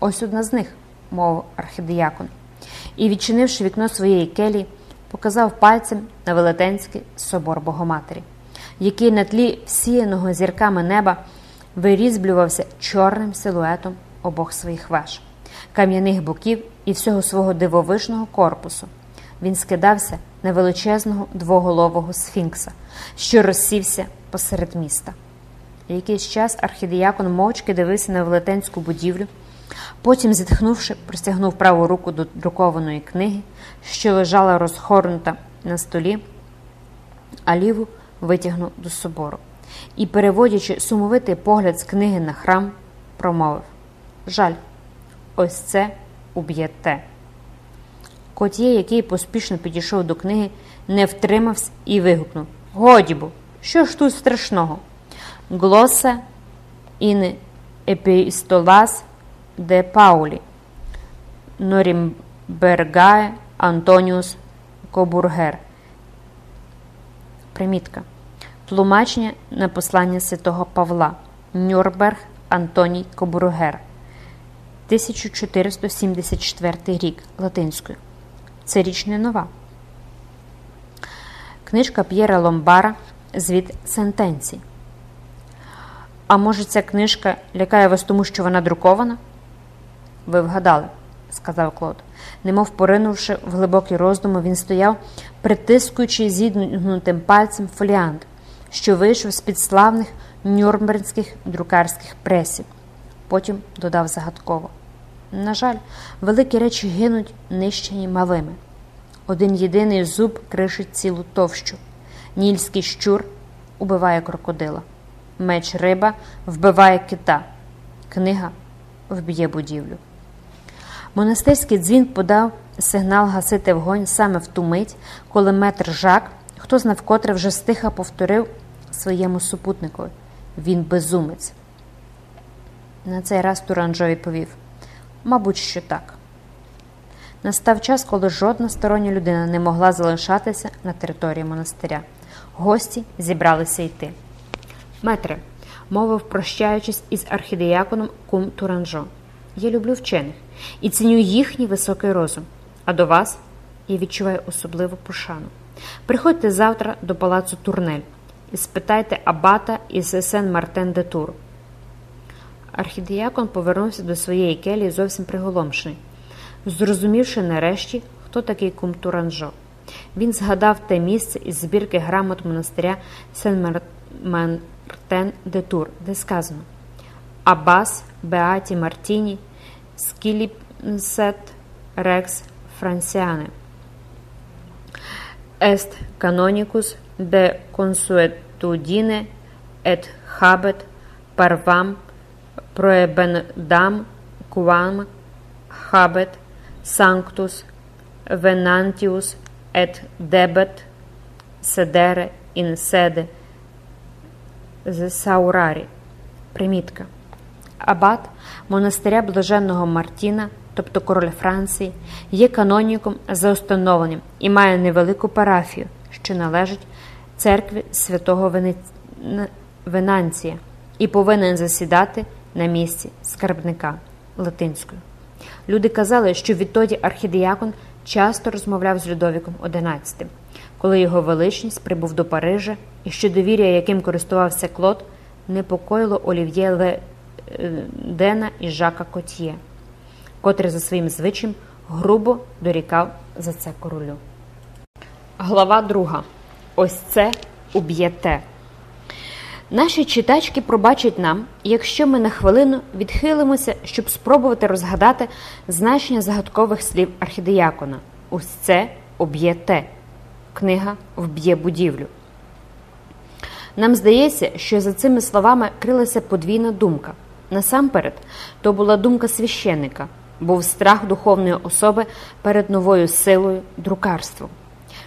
Ось одна з них, мовив архідіякон. І, відчинивши вікно своєї келії, показав пальцем на велетенський собор Богоматері, який на тлі всіяного зірками неба вирізблювався чорним силуетом обох своїх веж, кам'яних боків і всього свого дивовижного корпусу. Він скидався на величезного двоголового сфінкса, що розсівся посеред міста. Якийсь час архідіякон мовчки дивився на велетенську будівлю, потім, зітхнувши, простягнув праву руку до друкованої книги, що лежала розхорнута на столі, а ліву витягнув до собору. І, переводячи сумовитий погляд з книги на храм, промовив Жаль, ось це уб'єте. Котє, який поспішно підійшов до книги, не втримався і вигукнув Годі бо, що ж тут страшного? Глоса ін епістолас де Паулі, Норімбергає Антоніус Кобургер. Примітка. Тлумачення на послання святого Павла Нюрнберг Антоній Кобургер. 1474 рік латинською. Це річ не нова. Книжка П'єра Ломбара Звіт сентенцій. А може, ця книжка лякає вас тому, що вона друкована? Ви вгадали, сказав Клод. Немов поринувши в глибокі роздуми, він стояв, притискуючи зігнутим пальцем фоліант, що вийшов з під славних нюрнберзьких друкарських пресів. Потім додав загадково. На жаль, великі речі гинуть нищені малими. Один єдиний зуб кришить цілу товщу. Нільський щур убиває крокодила. Меч риба вбиває кита. Книга вб'є будівлю. Монастирський дзвін подав сигнал гасити вогонь саме в ту мить, коли метр жак, хто знав вкотре вже стиха повторив своєму супутникові. Він безумець. На цей раз Туранжо відповів Мабуть, що так. Настав час, коли жодна стороння людина не могла залишатися на території монастиря. Гості зібралися йти. Метре, мовив, прощаючись із архідеяконом кум Туранжо. Я люблю вчених і ціню їхній високий розум. А до вас я відчуваю особливу пошану. Приходьте завтра до палацу Турнель і спитайте абата із сен Мартен де Тур. Архідіякон повернувся до своєї келії зовсім приголомшений, зрозумівши нарешті, хто такий кум Туранжо. Він згадав те місце із збірки грамот монастиря Сен Мартен де Тур, де сказано Абас Беаті Мартіні Скіліпсет Рекс Франсіане Ест Канонікус де Консуетудіне ет Хабет Парвам Проебендам Куам Хабет Санктус Венантіус ет Дебет Седере ін Седе з Саурарі. Примітка. Абат монастиря блаженного Мартіна, тобто король Франції, є каноніком за установленням і має невелику парафію, що належить церкві святого Вени... Венанція, і повинен засідати на місці скарбника латинською. Люди казали, що відтоді архідіякон часто розмовляв з Людовіком XI, коли його величність прибув до Парижа, і що довір'я, яким користувався Клод, непокоїло Олів'є Ле Дена і Жака Котьє, котрий за своїм звичаєм грубо дорікав за це королю. Глава друга. Ось це уб'єте. Наші читачки пробачать нам, якщо ми на хвилину відхилимося, щоб спробувати розгадати значення загадкових слів архідеякона. Ось це об'єте. Книга вб'є будівлю. Нам здається, що за цими словами крилася подвійна думка. Насамперед, то була думка священника, був страх духовної особи перед новою силою друкарством.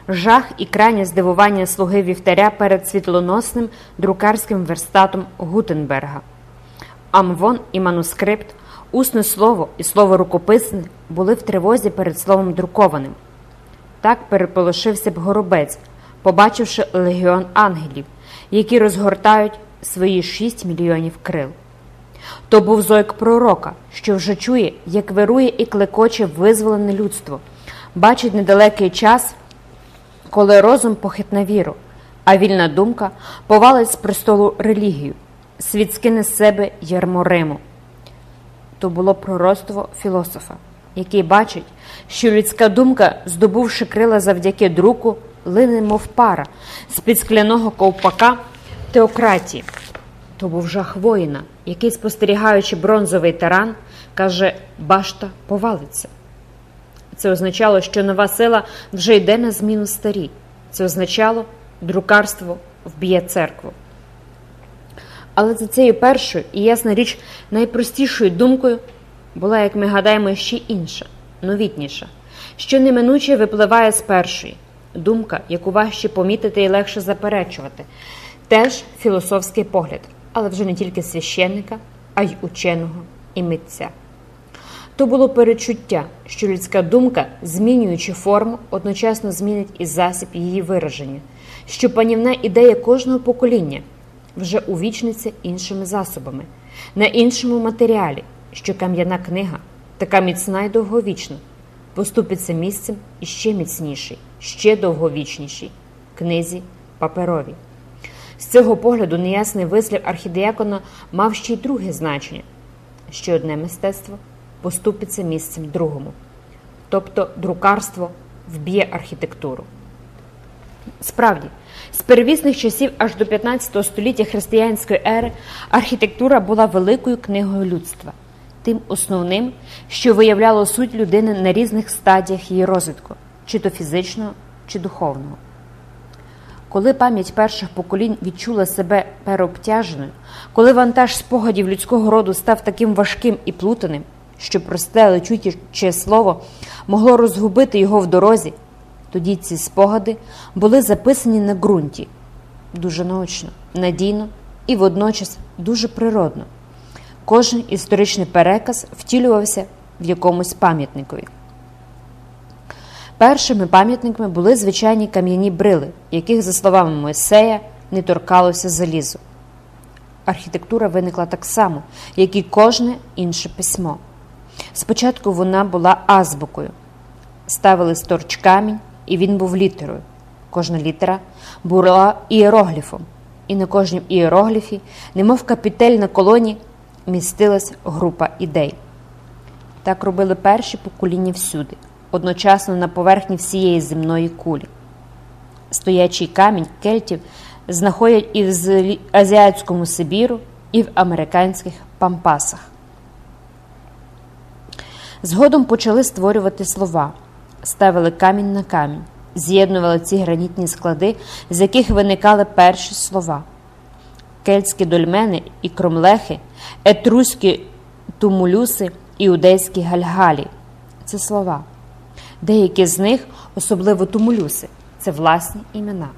Жах і крайнє здивування слуги вівтаря перед світлоносним друкарським верстатом Гутенберга. Амвон і манускрипт, усне слово і слово рукописне були в тривозі перед словом друкованим. Так переполошився б горобець, побачивши легіон ангелів, які розгортають свої шість мільйонів крил. То був зойк пророка, що вже чує, як вирує і клекоче визволене людство, бачить недалекий час, коли розум похитне віру, а вільна думка повалить з престолу релігію, світ скине з себе ярмо Риму. То було пророцтво філософа, який бачить, що людська думка, здобувши крила завдяки друку, лине, мов пара з під скляного ковпака теократії. То був жах воїна, який, спостерігаючи бронзовий таран, каже: Башта повалиться. Це означало, що нова сила вже йде на зміну старій. Це означало, друкарство вб'є церкву. Але за цією першою і ясна річ найпростішою думкою була, як ми гадаємо, ще інша, новітніша, що неминуче випливає з першої думка, яку важче помітити і легше заперечувати, теж філософський погляд, але вже не тільки священника, а й ученого і митця. То було перечуття, що людська думка, змінюючи форму, одночасно змінить і засіб її вираження, що панівна ідея кожного покоління вже увічниться іншими засобами, на іншому матеріалі, що кам'яна книга, така міцна й довговічна, поступиться місцем і ще міцніший, ще довговічніший книзі паперовій. З цього погляду неясний вислів архідіакона мав ще й друге значення, що одне мистецтво поступиться місцем другому, тобто друкарство вб'є архітектуру. Справді, з первісних часів аж до 15 століття християнської ери архітектура була великою книгою людства, тим основним, що виявляло суть людини на різних стадіях її розвитку, чи то фізичного, чи духовного. Коли пам'ять перших поколінь відчула себе переобтяженою, коли вантаж спогадів людського роду став таким важким і плутаним, що просте лечуче слово могло розгубити його в дорозі, тоді ці спогади були записані на ґрунті дуже наочно, надійно і водночас дуже природно. Кожен історичний переказ втілювався в якомусь пам'ятникові. Першими пам'ятниками були звичайні кам'яні брили, яких, за словами Мойсея, не торкалося залізу. Архітектура виникла так само, як і кожне інше письмо. Спочатку вона була азбукою. Ставили сторч камінь, і він був літерою. Кожна літера була іерогліфом, і на кожнім іерогліфі, немов капітель на колоні, містилась група ідей. Так робили перші покоління всюди, одночасно на поверхні всієї земної кулі. Стоячий камінь кельтів знаходять і в Азіатському Сибіру, і в американських пампасах. Згодом почали створювати слова, ставили камінь на камінь, з'єднували ці гранітні склади, з яких виникали перші слова. Кельтські дольмени і кромлехи, етруські тумулюси, іудейські гальгалі це слова. Деякі з них, особливо тумулюси, це власні імена.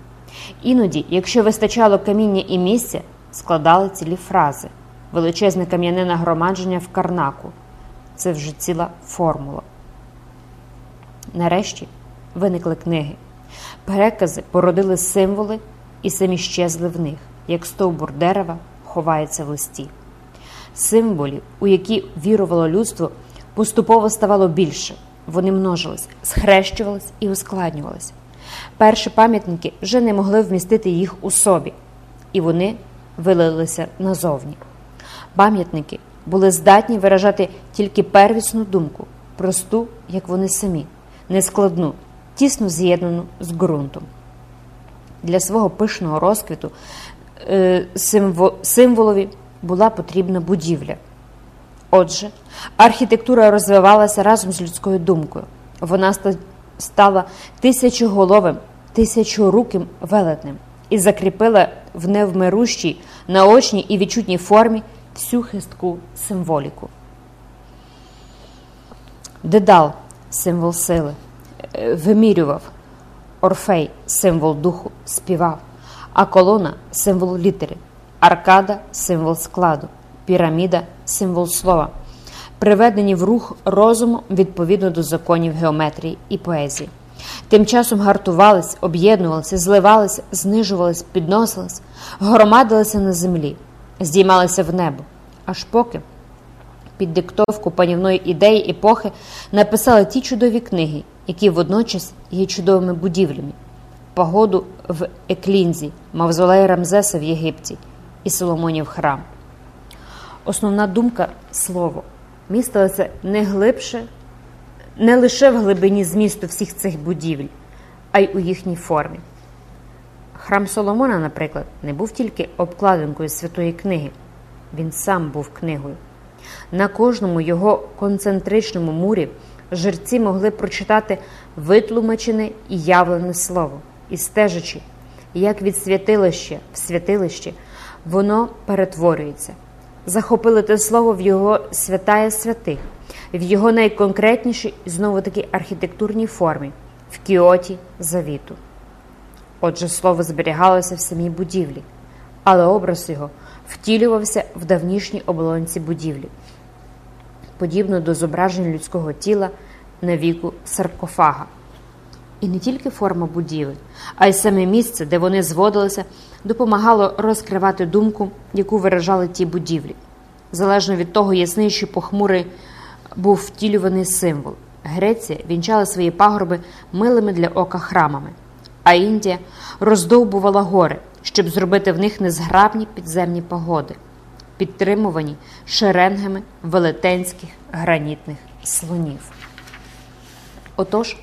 Іноді, якщо вистачало каміння і місця, складали цілі фрази, величезне кам'яне нагромадження в карнаку це вже ціла формула. Нарешті виникли книги. Перекази породили символи і самі щезли в них, як стовбур дерева ховається в листі. Символів, у які вірувало людство, поступово ставало більше. Вони множились, схрещувались і ускладнювались. Перші пам'ятники вже не могли вмістити їх у собі, і вони вилилися назовні. Пам'ятники були здатні виражати тільки первісну думку, просту, як вони самі, нескладну, тісно з'єднану з ґрунтом. Для свого пишного розквіту е, символові була потрібна будівля. Отже, архітектура розвивалася разом з людською думкою. Вона стала тисячоголовим, тисячоруким велетнем і закріпила в невмирущій, наочній і відчутній формі всю хистку символіку. Дедал символ сили, е, вимірював, Орфей символ духу, співав, а колона символ літери, аркада символ складу, піраміда символ слова, приведені в рух розуму відповідно до законів геометрії і поезії. Тим часом гартувались, об'єднувалися, зливалися, знижувались, підносились, громадилися на землі здіймалися в небо, аж поки під диктовку панівної ідеї епохи написали ті чудові книги, які водночас є чудовими будівлями, погоду в Еклінзі, Мавзолей Рамзеса в Єгипті і Соломонів храм. Основна думка слово містилася не глибше, не лише в глибині змісту всіх цих будівель, а й у їхній формі. Храм Соломона, наприклад, не був тільки обкладинкою святої книги, він сам був книгою. На кожному його концентричному мурі жерці могли прочитати витлумачене і явлене слово, і стежачи, як від святилища в святилище воно перетворюється. Захопили те слово в його святая святих, в його найконкретнішій знову таки архітектурній формі, в кіоті завіту. Отже, слово зберігалося в самій будівлі, але образ його втілювався в давнішній оболонці будівлі, подібно до зображень людського тіла на віку саркофага. І не тільки форма будівель, а й саме місце, де вони зводилися, допомагало розкривати думку, яку виражали ті будівлі. Залежно від того, ясний чи похмурий був втілюваний символ. Греція вінчала свої пагорби милими для ока храмами, а Індія роздовбувала гори, щоб зробити в них незграбні підземні погоди, підтримувані шеренгами велетенських гранітних слонів. Отож,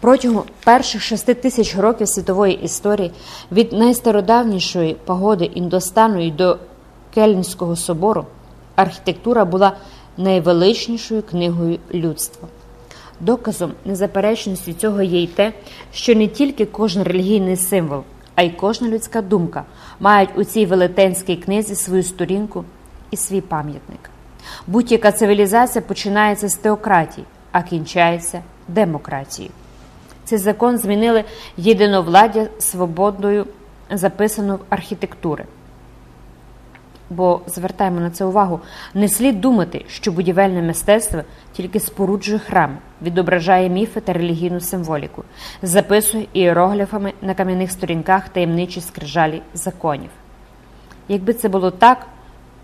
протягом перших шести тисяч років світової історії від найстародавнішої погоди Індостану і до Кельнського собору архітектура була найвеличнішою книгою людства. Доказом незаперечності цього є й те, що не тільки кожен релігійний символ, а й кожна людська думка мають у цій велетенській книзі свою сторінку і свій пам'ятник. Будь-яка цивілізація починається з теократії, а кінчається демократією. Цей закон змінили єдиновладдя свободою, записану в архітектури. Бо звертаємо на це увагу, не слід думати, що будівельне мистецтво тільки споруджує храм, відображає міфи та релігійну символіку, записує іерогліфами на кам'яних сторінках таємничі скрижалі законів. Якби це було так,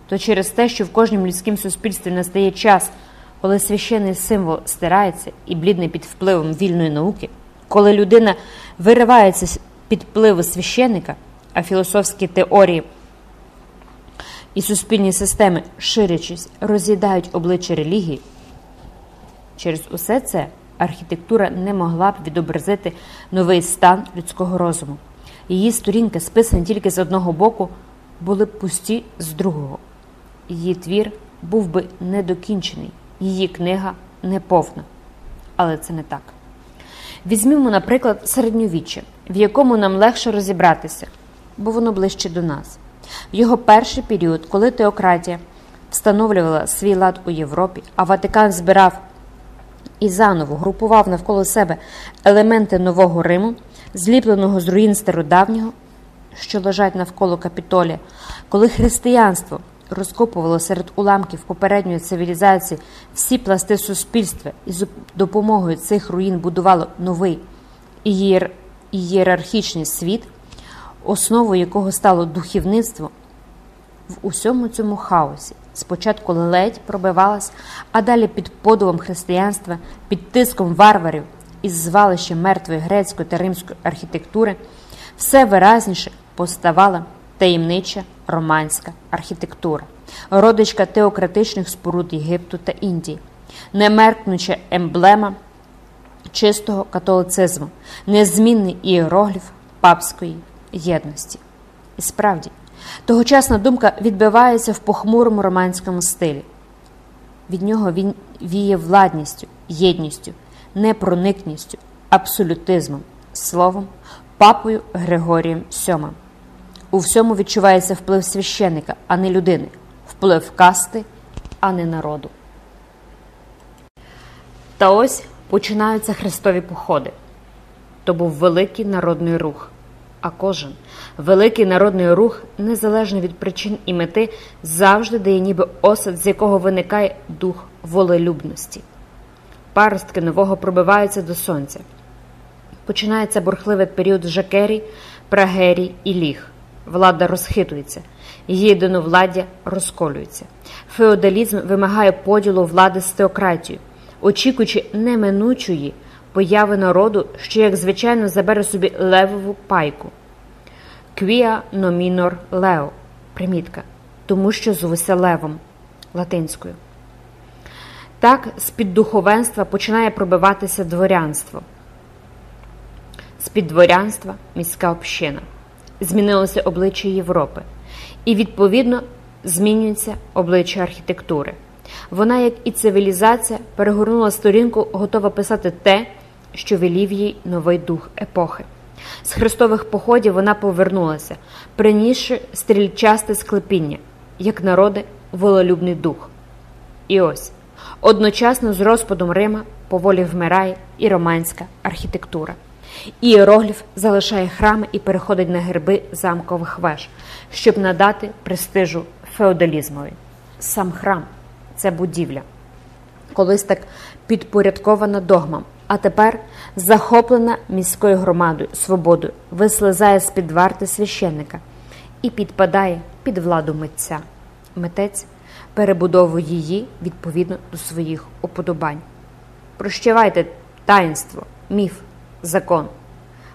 то через те, що в кожному людському суспільстві настає час, коли священний символ стирається і блідний під впливом вільної науки, коли людина виривається під впливу священника, а філософські теорії і суспільні системи, ширячись, роз'їдають обличчя релігії. Через усе це архітектура не могла б відобразити новий стан людського розуму. Її сторінки, списані тільки з одного боку, були б пусті з другого. Її твір був би недокінчений, її книга неповна. Але це не так. Візьмімо, наприклад, середньовіччя, в якому нам легше розібратися, бо воно ближче до нас. В його перший період, коли теократія встановлювала свій лад у Європі, а Ватикан збирав і заново групував навколо себе елементи нового Риму, зліпленого з руїн стародавнього, що лежать навколо капітолія, коли християнство розкопувало серед уламків попередньої цивілізації всі пласти суспільства і з допомогою цих руїн будувало новий ієрархічний світ основою якого стало духівництво, в усьому цьому хаосі. Спочатку ледь пробивалась, а далі під подувом християнства, під тиском варварів із звалища мертвої грецької та римської архітектури, все виразніше поставала таємнича романська архітектура, родичка теократичних споруд Єгипту та Індії, немеркнуча емблема чистого католицизму, незмінний іерогліф папської єдності. І справді, тогочасна думка відбивається в похмурому романському стилі. Від нього він віє владністю, єдністю, непроникністю, абсолютизмом, словом, папою Григорієм VII. У всьому відчувається вплив священника, а не людини, вплив касти, а не народу. Та ось починаються хрестові походи. То був великий народний рух а кожен великий народний рух, незалежно від причин і мети, завжди дає ніби осад, з якого виникає дух волелюбності. Паростки нового пробиваються до сонця. Починається бурхливий період жакерій, прагерій і ліг. Влада розхитується. її єдиновладдя розколюється. Феодалізм вимагає поділу влади з теократією, очікуючи неминучої появи народу, що, як звичайно, забере собі левову пайку. Quia nominor leo примітка, тому що звуся левом латинською. Так, з-під духовенства починає пробиватися дворянство. З-під дворянства міська община. Змінилося обличчя Європи. І, відповідно, змінюється обличчя архітектури. Вона, як і цивілізація, перегорнула сторінку, готова писати те, що велів їй новий дух епохи. З хрестових походів вона повернулася, принісши стрільчасте склепіння, як народи вололюбний дух. І ось одночасно з розпадом Рима поволі вмирає і романська архітектура. Іерогліф залишає храми і переходить на герби замкових веж, щоб надати престижу феодалізмові. Сам храм це будівля, колись так підпорядкована догмам, а тепер захоплена міською громадою, свободою, вислизає з під варти священника і підпадає під владу митця. Митець перебудовує її відповідно до своїх уподобань. Прощавайте таїнство, міф, закон.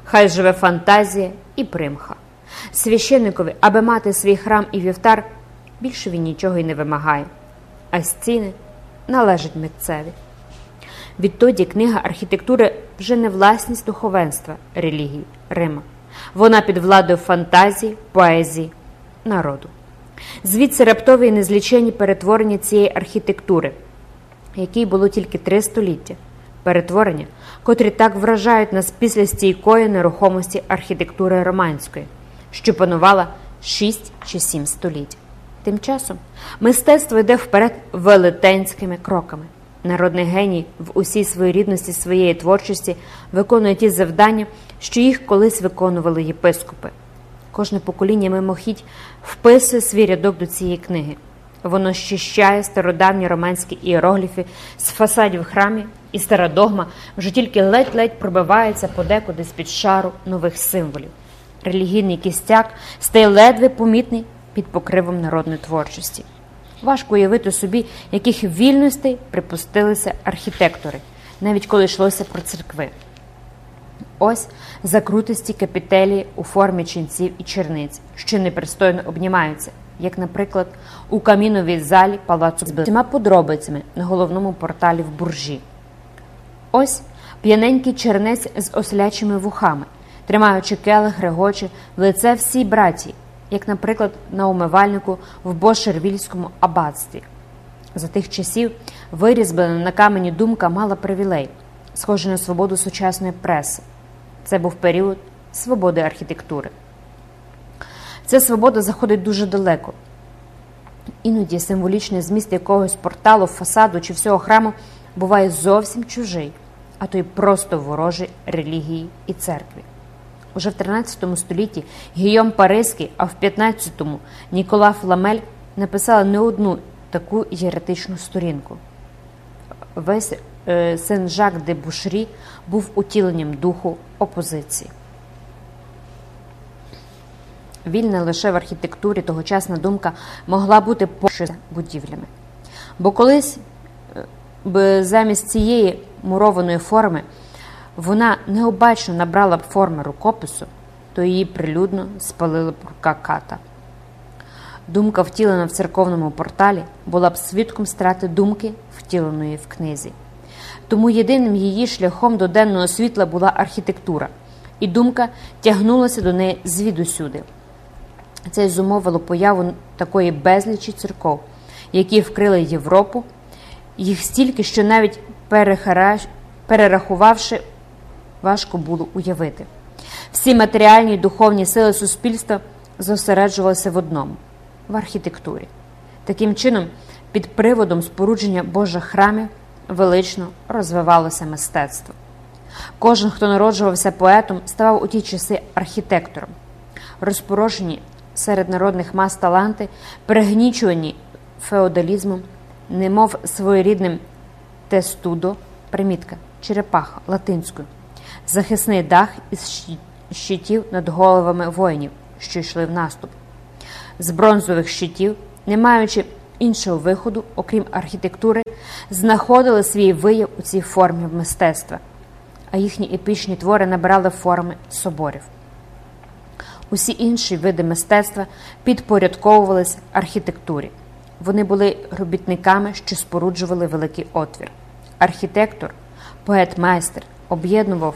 Хай живе фантазія і примха. Священникові, аби мати свій храм і вівтар, більше він нічого й не вимагає, а стіни належать митцеві. Відтоді книга архітектури вже не власність духовенства релігії Рима. Вона під владою фантазії, поезії, народу. Звідси раптові і незлічені перетворення цієї архітектури, якій було тільки три століття, перетворення, котрі так вражають нас після стійкої нерухомості архітектури романської, що панувала шість чи сім століть. Тим часом мистецтво йде вперед велетенськими кроками. Народний геній в усій своєрідності своєї творчості виконує ті завдання, що їх колись виконували єпископи. Кожне покоління мимохідь вписує свій рядок до цієї книги. Воно щищає стародавні романські іерогліфи з фасадів храмів, і стара догма вже тільки ледь-ледь пробивається подекуди з-під шару нових символів. Релігійний кістяк стає ледве помітний під покривом народної творчості. Важко уявити собі, яких вільностей припустилися архітектори, навіть коли йшлося про церкви. Ось закрутисті капітелії у формі ченців і черниць, що непристойно обнімаються, як, наприклад, у каміновій залі палацу з багатьма подробицями на головному порталі в буржі. Ось п'яненький чернець з ослячими вухами, тримаючи келих, регоче в лице всій братії, як, наприклад, на умивальнику в Бошервільському аббатстві. За тих часів вирізблена на камені думка мала привілей, схожий на свободу сучасної преси. Це був період свободи архітектури. Ця свобода заходить дуже далеко. Іноді символічний зміст якогось порталу, фасаду чи всього храму буває зовсім чужий, а то й просто ворожий релігії і церкві. Уже в 13 столітті Гійом Паризький, а в 15-му Нікола Фламель написали не одну таку єретичну сторінку. Весь е, Сен-Жак де Бушрі був утіленням духу опозиції. Вільна лише в архітектурі тогочасна думка могла бути поза будівлями. Бо колись б замість цієї мурованої форми вона необачно набрала б форми рукопису, то її прилюдно спалила б рука ката. Думка, втілена в церковному порталі, була б свідком страти думки, втіленої в книзі. Тому єдиним її шляхом до денного світла була архітектура, і думка тягнулася до неї звідусюди. Це зумовило появу такої безлічі церков, які вкрили Європу, їх стільки, що навіть перерахувавши, важко було уявити. Всі матеріальні і духовні сили суспільства зосереджувалися в одному в архітектурі. Таким чином, під приводом спорудження Божих храмів велично розвивалося мистецтво. Кожен, хто народжувався поетом, ставав у ті часи архітектором. Розпорошені серед народних мас таланти, пригнічувані феодалізмом, немов своєрідним тестудо, примітка, черепаха латинською, захисний дах із щитів над головами воїнів, що йшли в наступ. з бронзових щитів, не маючи іншого виходу, окрім архітектури, знаходили свій вияв у цій формі мистецтва, а їхні епічні твори набирали форми соборів. Усі інші види мистецтва підпорядковувалися архітектурі. Вони були робітниками, що споруджували великий отвір. Архітектор, поет-майстер об'єднував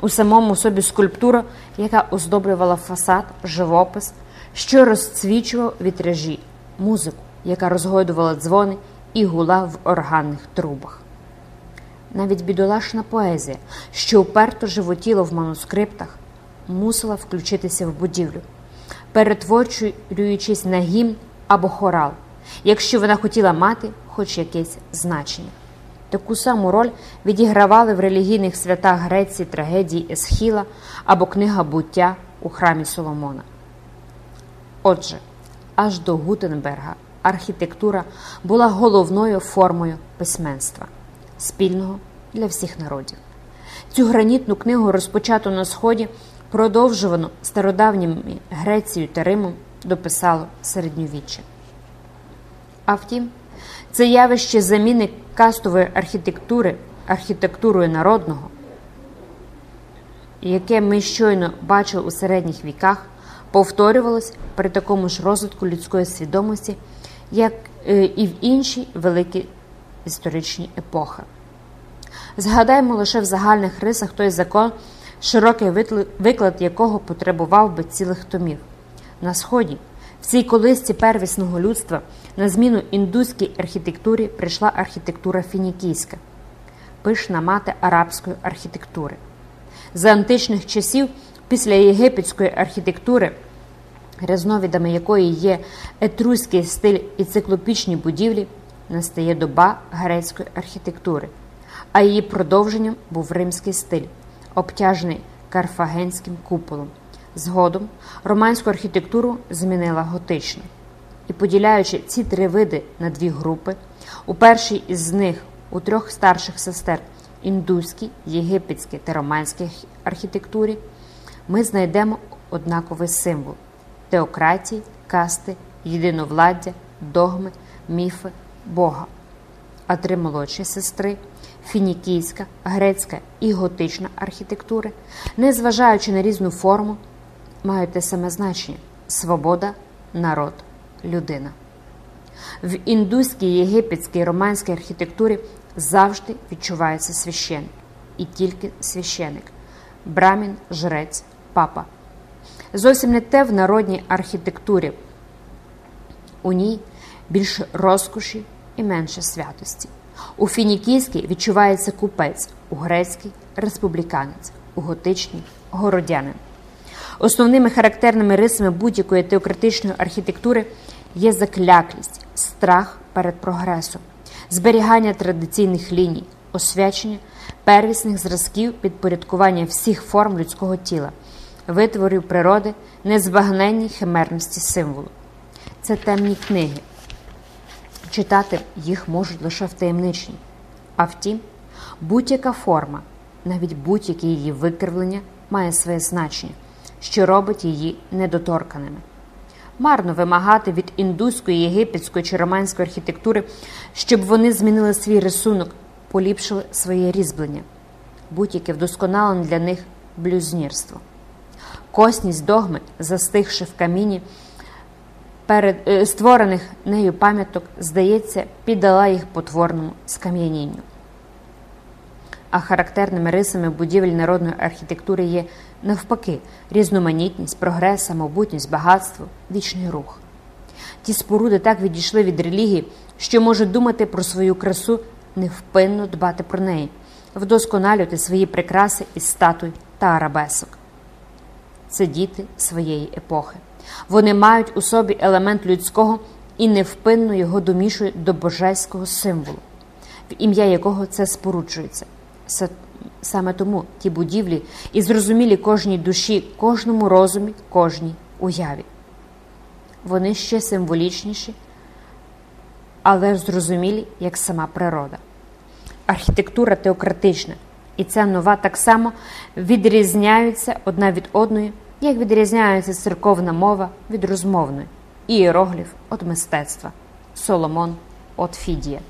у самому собі скульптуру, яка оздоблювала фасад, живопис, що розцвічував вітражі, музику, яка розгойдувала дзвони і гула в органних трубах. Навіть бідолашна поезія, що вперто животіла в манускриптах, мусила включитися в будівлю, перетворюючись на гімн або хорал, якщо вона хотіла мати хоч якесь значення. Таку саму роль відігравали в релігійних святах Греції трагедії Есхіла або книга буття у храмі Соломона. Отже, аж до Гутенберга архітектура була головною формою письменства, спільного для всіх народів. Цю гранітну книгу розпочато на Сході, продовжувану стародавніми Грецією та Римом, дописало середньовіччя. А втім, це явище заміни кастової архітектури архітектурою народного, яке ми щойно бачили у середніх віках, повторювалось при такому ж розвитку людської свідомості, як е, і в інші великі історичні епохи. Згадаймо лише в загальних рисах той закон, широкий виклад якого потребував би цілих томів. На Сході, в цій колисці первісного людства, на зміну індуській архітектурі прийшла архітектура фінікійська, пишна мати арабської архітектури. За античних часів, після єгипетської архітектури, різновидами якої є етруський стиль і циклопічні будівлі, настає доба грецької архітектури, а її продовженням був римський стиль, обтяжений карфагенським куполом. Згодом романську архітектуру змінила готична. І поділяючи ці три види на дві групи, у першій із них у трьох старших сестер індуській, єгипетській та романській архітектурі, ми знайдемо однаковий символ теократії, касти, єдиновладдя, догми, міфи, Бога. А три молодші сестри фінікійська, грецька і готична архітектури, незважаючи на різну форму, мають те саме значення свобода, народ, людина. В індуській, єгипетській романській архітектурі завжди відчувається священник і тільки священик брамін, жрець, папа. Зовсім не те в народній архітектурі. У ній більше розкоші і менше святості. У фінікійській відчувається купець, у грецькій республіканець, у готичній городянин. Основними характерними рисами будь-якої теократичної архітектури є закляклість, страх перед прогресом, зберігання традиційних ліній, освячення первісних зразків підпорядкування всіх форм людського тіла, витворів природи, незбагненній химерності символу. Це темні книги. Читати їх можуть лише втаємничні. А втім, будь-яка форма, навіть будь-яке її викривлення має своє значення, що робить її недоторканими. Марно вимагати від індуської, єгипетської чи романської архітектури, щоб вони змінили свій рисунок, поліпшили своє різьблення, будь-яке вдосконалене для них блюзнірство. Косність догми, застигши в каміні, перед, е, створених нею пам'яток, здається, піддала їх потворному скам'янінню. А характерними рисами будівель народної архітектури є навпаки різноманітність, прогрес, самобутність, багатство, вічний рух. Ті споруди так відійшли від релігії, що можуть думати про свою красу, невпинно дбати про неї, вдосконалювати свої прикраси із статуй та арабесок. Це діти своєї епохи. Вони мають у собі елемент людського і невпинно його домішують до божеського символу, в ім'я якого це споруджується. Саме тому ті будівлі і зрозумілі кожній душі, кожному розумі, кожній уяві. Вони ще символічніші, але зрозумілі, як сама природа. Архітектура теократична, і ця нова так само відрізняються одна від одної, як відрізняється церковна мова від розмовної, іерогліф від мистецтва, Соломон від Фідія.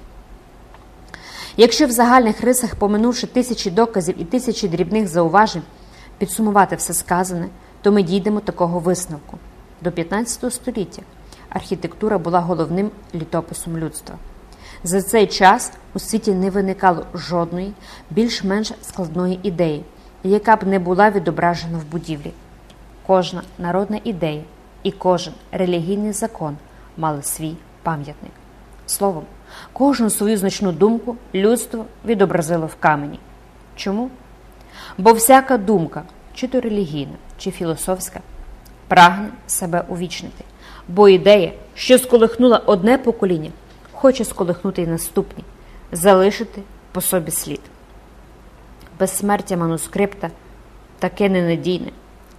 Якщо в загальних рисах, поминувши тисячі доказів і тисячі дрібних зауважень, підсумувати все сказане, то ми дійдемо такого висновку. До 15 століття архітектура була головним літописом людства. За цей час у світі не виникало жодної більш-менш складної ідеї, яка б не була відображена в будівлі. Кожна народна ідея і кожен релігійний закон мали свій пам'ятник. Словом, кожну свою значну думку людство відобразило в камені. Чому? Бо всяка думка, чи то релігійна, чи філософська, прагне себе увічнити, бо ідея, що сколихнула одне покоління, хоче сколихнути й наступні, залишити по собі слід. Безсмертя манускрипта таке ненадійне,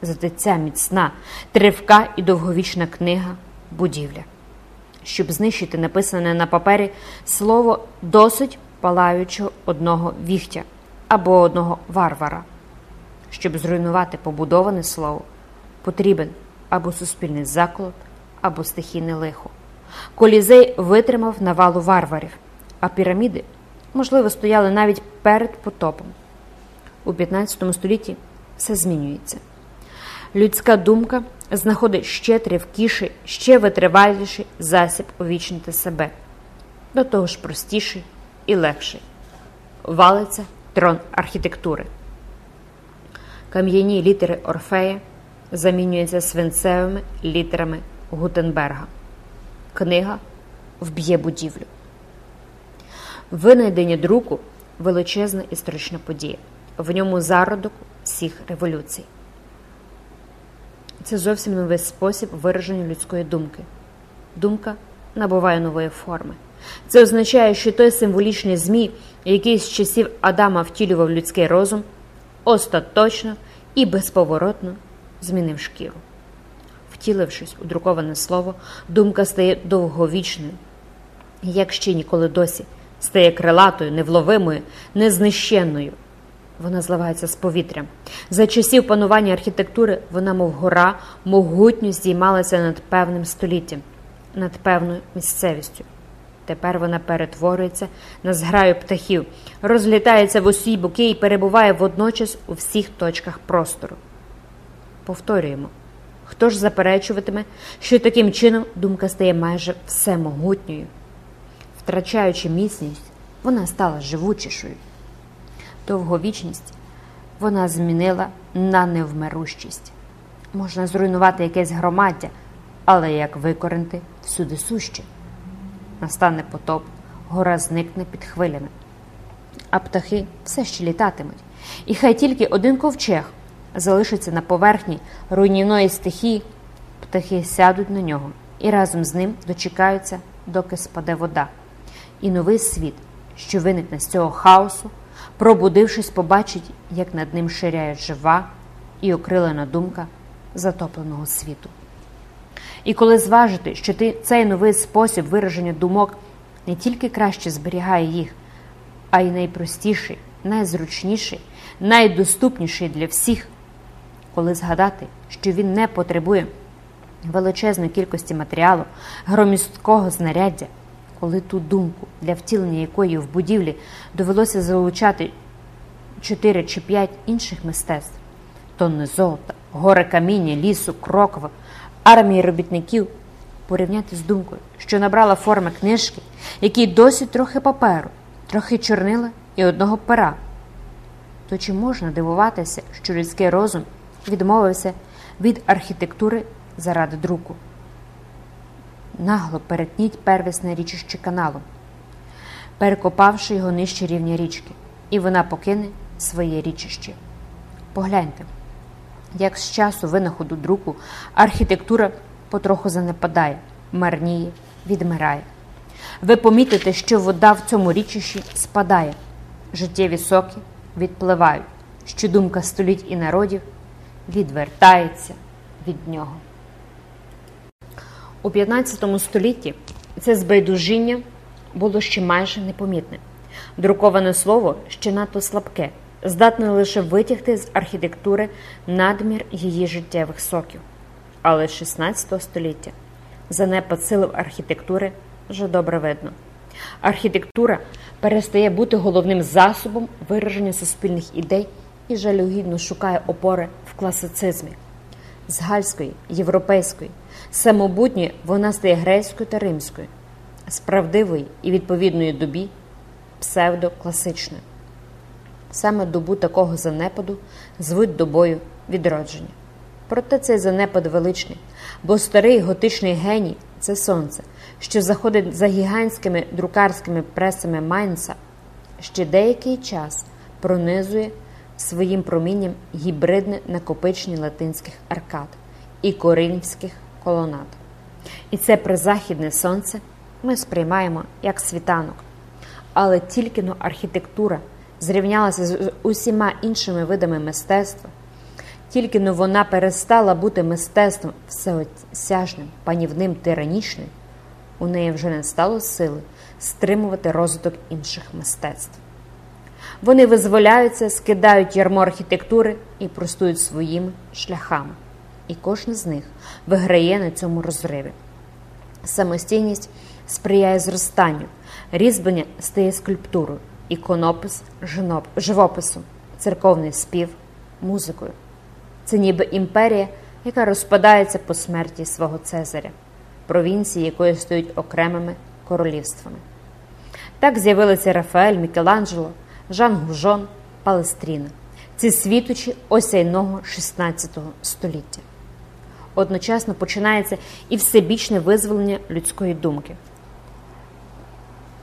зате ця міцна, тривка і довговічна книга будівля. Щоб знищити написане на папері слово досить палаючого одного віхтя або одного варвара. Щоб зруйнувати побудоване слово, потрібен або суспільний заколот, або стихійне лихо. Колізей витримав навалу варварів, а піраміди, можливо, стояли навіть перед потопом. У 15 столітті все змінюється. Людська думка знаходить ще тривкіший, ще витриваліший засіб увічнити себе, до того ж простіший і легший. Валиться трон архітектури. Кам'яні літери Орфея замінюються свинцевими літерами Гутенберга. Книга вб'є будівлю. Винайдення друку величезна історична подія. В ньому зародок всіх революцій. Це зовсім новий спосіб вираження людської думки. Думка набуває нової форми. Це означає, що той символічний змій, який з часів Адама втілював людський розум, остаточно і безповоротно змінив шкіру. Втілившись у друковане слово, думка стає довговічною, як ще ніколи досі, стає крилатою, невловимою, незнищенною. Вона зливається з повітрям. За часів панування архітектури вона, мов гора, могутньо здіймалася над певним століттям, над певною місцевістю. Тепер вона перетворюється на зграю птахів, розлітається в усі боки і перебуває водночас у всіх точках простору. Повторюємо, хто ж заперечуватиме, що таким чином думка стає майже всемогутньою. Втрачаючи міцність, вона стала живучішою. Довговічність вона змінила на невмирущість. Можна зруйнувати якесь громаддя, але як викоренти всюди суще. Настане потоп, гора зникне під хвилями, а птахи все ще літатимуть. І хай тільки один ковчег залишиться на поверхні руйнівної стихії, птахи сядуть на нього і разом з ним дочекаються, доки спаде вода. І новий світ, що виникне з цього хаосу, пробудившись, побачить, як над ним ширяє жива і окрилена думка затопленого світу. І коли зважити, що ти цей новий спосіб вираження думок не тільки краще зберігає їх, а й найпростіший, найзручніший, найдоступніший для всіх, коли згадати, що він не потребує величезної кількості матеріалу, громісткого знаряддя, коли ту думку, для втілення якої в будівлі довелося залучати чотири чи п'ять інших мистецтв, тонни золота, гори каміння, лісу, крокова, армії робітників, порівняти з думкою, що набрала форми книжки, якій досі трохи паперу, трохи чорнила і одного пера. То чи можна дивуватися, що людський розум відмовився від архітектури заради друку? Нагло перетніть первісне річище каналу, перекопавши його нижче рівня річки, і вона покине своє річище. Погляньте, як з часу винаходу друку архітектура потроху занепадає, марніє, відмирає. Ви помітите, що вода в цьому річищі спадає, життєві соки відпливають, що думка століть і народів відвертається від нього. У 15 столітті це збайдужіння було ще майже непомітне. Друковане слово ще надто слабке, здатне лише витягти з архітектури надмір її життєвих соків. Але з 16 століття Занепад сили архітектури вже добре видно. Архітектура перестає бути головним засобом вираження суспільних ідей і жалюгідно шукає опори в класицизмі. З гальської, європейської, самобутньої вона стає грецькою та римською, з і відповідної добі псевдокласичною. Саме добу такого занепаду звуть добою відродження. Проте цей занепад величний, бо старий готичний геній це сонце, що заходить за гігантськими друкарськими пресами Майнца, ще деякий час пронизує своїм промінням гібридне накопичення латинських аркад і коринфських колонад. І це призахідне сонце ми сприймаємо як світанок. Але тільки но архітектура зрівнялася з усіма іншими видами мистецтва, тільки но вона перестала бути мистецтвом всеосяжним, панівним, тиранічним, у неї вже не стало сили стримувати розвиток інших мистецтв. Вони визволяються, скидають ярмо архітектури і простують своїми шляхами. І кожен з них виграє на цьому розриві. Самостійність сприяє зростанню, різьблення стає скульптурою, іконопис живопису, церковний спів, музикою. Це ніби імперія, яка розпадається по смерті свого Цезаря, провінції якої стоять окремими королівствами. Так з'явилися Рафаель, Мікеланджело, Жан Гужон, Палестріна, ці світочі осяйного XVI століття. Одночасно починається і всебічне визволення людської думки.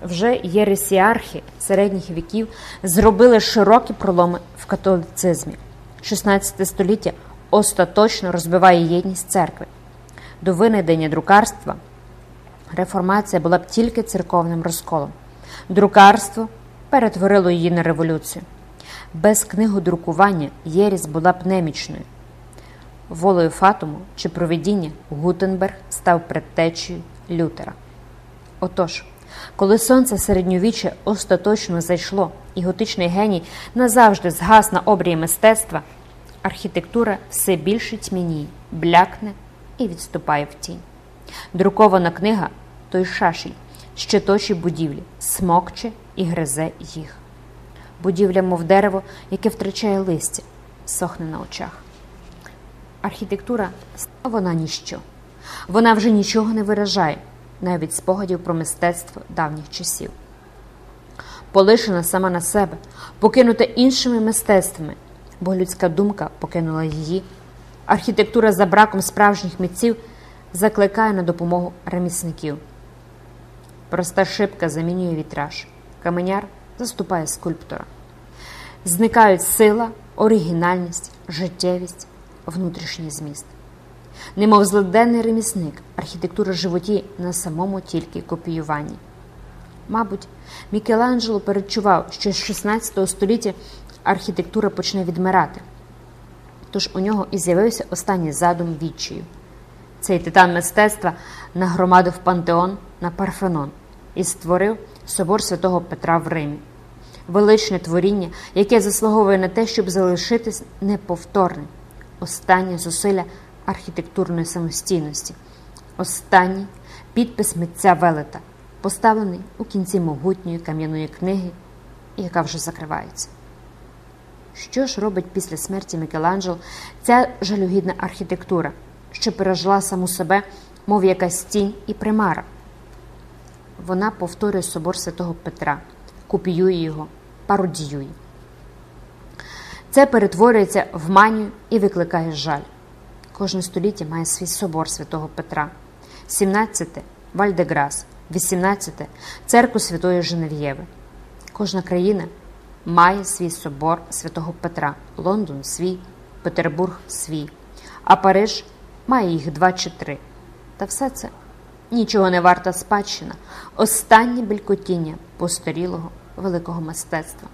Вже єресіархи середніх віків зробили широкі проломи в католицизмі. XVI століття остаточно розбиває єдність церкви. До винайдення друкарства реформація була б тільки церковним розколом. Друкарство перетворило її на революцію. Без книгодрукування єрість була б немічною. Волею Фатуму чи проведіння Гутенберг став предтечею Лютера. Отож, коли сонце середньовіччя остаточно зайшло і готичний геній назавжди згас на обрії мистецтва, архітектура все більше тьмяніє, блякне і відступає в тінь. Друкована книга той шашіль, що точі будівлі, смокче і гризе їх. Будівля, мов дерево, яке втрачає листя, сохне на очах. Архітектура вона ніщо. Вона вже нічого не виражає, навіть спогадів про мистецтво давніх часів. Полишена сама на себе, покинута іншими мистецтвами, бо людська думка покинула її. Архітектура за браком справжніх митців закликає на допомогу ремісників. Проста шибка замінює вітраж, каменяр заступає скульптора. Зникають сила, оригінальність, життєвість, внутрішній зміст. Немов злиденний ремісник, архітектура животі на самому тільки копіюванні. Мабуть, Мікеланджело передчував, що з 16 століття архітектура почне відмирати. Тож у нього і з'явився останній задум відчаю. Цей титан мистецтва нагромадив пантеон на Парфенон і створив собор святого Петра в Римі, величне творіння, яке заслуговує на те, щоб залишитись неповторним, останнє зусилля архітектурної самостійності, останній підпис митця велета, поставлений у кінці могутньої кам'яної книги, яка вже закривається. Що ж робить після смерті Мікеланджело ця жалюгідна архітектура, що пережила саму себе, мов якась тінь і примара? Вона повторює собор святого Петра, копіює його, пародіює. Це перетворюється в манію і викликає жаль. Кожне століття має свій собор святого Петра, 17 Вальдеграс, 18 церкву Святої Женев'єви. Кожна країна має свій собор святого Петра, Лондон свій, Петербург свій, а Париж має їх два чи три. Та все це нічого не варта спадщина, останнє белькотіння постарілого великого мистецтва,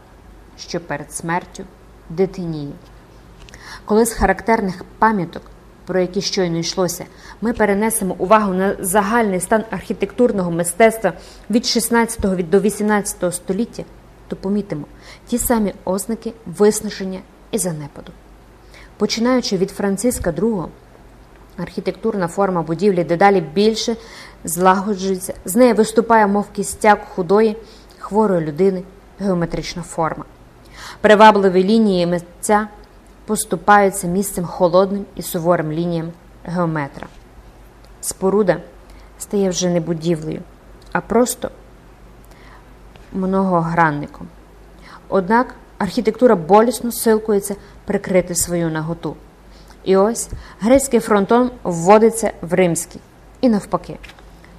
що перед смертю дитиніє. Коли з характерних пам'яток, про які щойно йшлося, ми перенесемо увагу на загальний стан архітектурного мистецтва від 16 до 18 століття, то помітимо ті самі ознаки виснаження і занепаду. Починаючи від Франциска II, Архітектурна форма будівлі дедалі більше злагоджується, з неї виступає, мов кістяк худої, хворої людини, геометрична форма. Привабливі лінії митця поступаються місцем холодним і суворим лініям геометра. Споруда стає вже не будівлею, а просто многогранником. Однак архітектура болісно силкується прикрити свою наготу. І ось грецький фронтон вводиться в римський. І навпаки.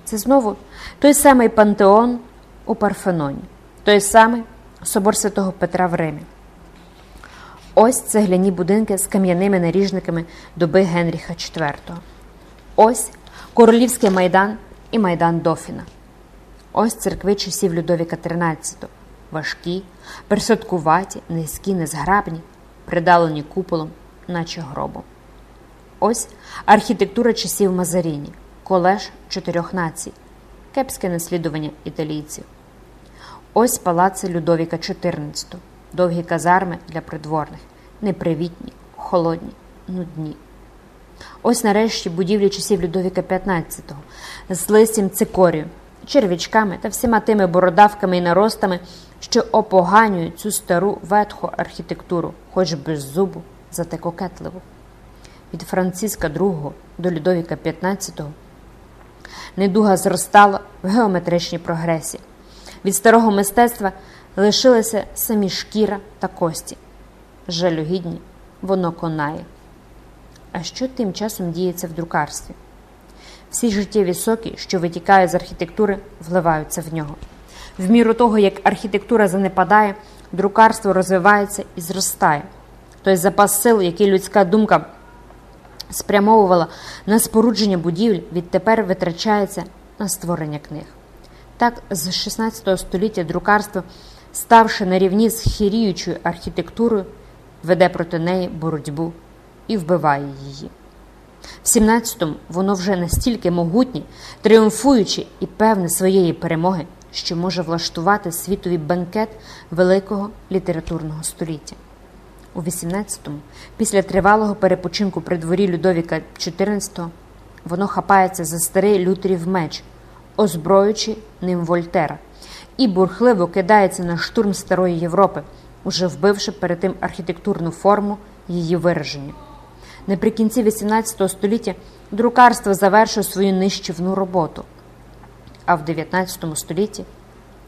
Це знову той самий пантеон у Парфеноні, той самий собор святого Петра в Римі. Ось цегляні будинки з кам'яними наріжниками доби Генріха IV. Ось Королівський майдан і майдан Дофіна. Ось церкви часів Людовіка XIII. Важкі, персадкуваті, низькі, незграбні, придалені куполом, наче гробом. Ось архітектура часів Мазаріні, колеж чотирьох націй, кепське наслідування італійців. Ось палаци Людовіка XIV, довгі казарми для придворних, непривітні, холодні, нудні. Ось нарешті будівлі часів Людовіка XV з листям цикорію, червячками та всіма тими бородавками і наростами, що опоганюють цю стару ветху архітектуру, хоч без зубу, зате кокетливу. Від Франциска II до Людовіка XV недуга зростала в геометричній прогресії. Від старого мистецтва лишилися самі шкіра та кості. Жалюгідні, воно конає. А що тим часом діється в друкарстві? Всі життєві соки, що витікають з архітектури, вливаються в нього. В міру того, як архітектура занепадає, друкарство розвивається і зростає. Той запас сил, який людська думка спрямовувала на спорудження будівель, відтепер витрачається на створення книг. Так, з 16 століття друкарство, ставши на рівні з хіріючою архітектурою, веде проти неї боротьбу і вбиває її. В 17-му воно вже настільки могутнє, тріумфуючи і певне своєї перемоги, що може влаштувати світовий бенкет великого літературного століття. У 18-му, після тривалого перепочинку при дворі Людовіка XIV, воно хапається за старий лютерів меч, озброючи ним Вольтера, і бурхливо кидається на штурм Старої Європи, уже вбивши перед тим архітектурну форму її вираження. Наприкінці XVIII століття друкарство завершує свою нищівну роботу, а в 19 столітті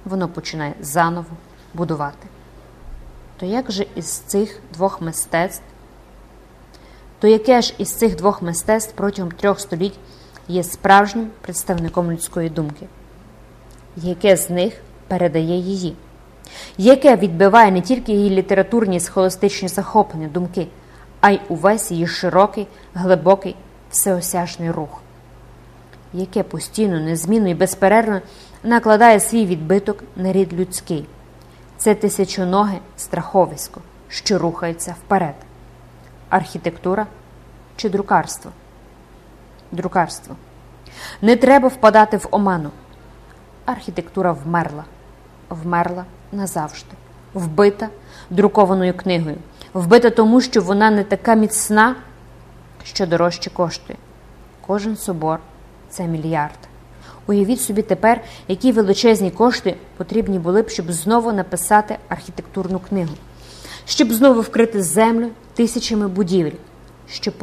воно починає заново будувати. То як же із цих двох мистецтв? То яке ж із цих двох мистецтв протягом трьох століть є справжнім представником людської думки? Яке з них передає її? Яке відбиває не тільки її літературні і схоластичні захоплення думки, а й увесь її широкий, глибокий, всеосяжний рух? Яке постійно, незмінно і безперервно накладає свій відбиток на рід людський? Це тисячоноге страховисько, що рухається вперед. Архітектура чи друкарство? Друкарство. Не треба впадати в оману. Архітектура вмерла, вмерла назавжди, вбита друкованою книгою, вбита тому, що вона не така міцна, що дорожче коштує. Кожен собор це мільярд. Уявіть собі тепер, які величезні кошти потрібні були б, щоб знову написати архітектурну книгу, щоб знову вкрити землю тисячами будівель, щоб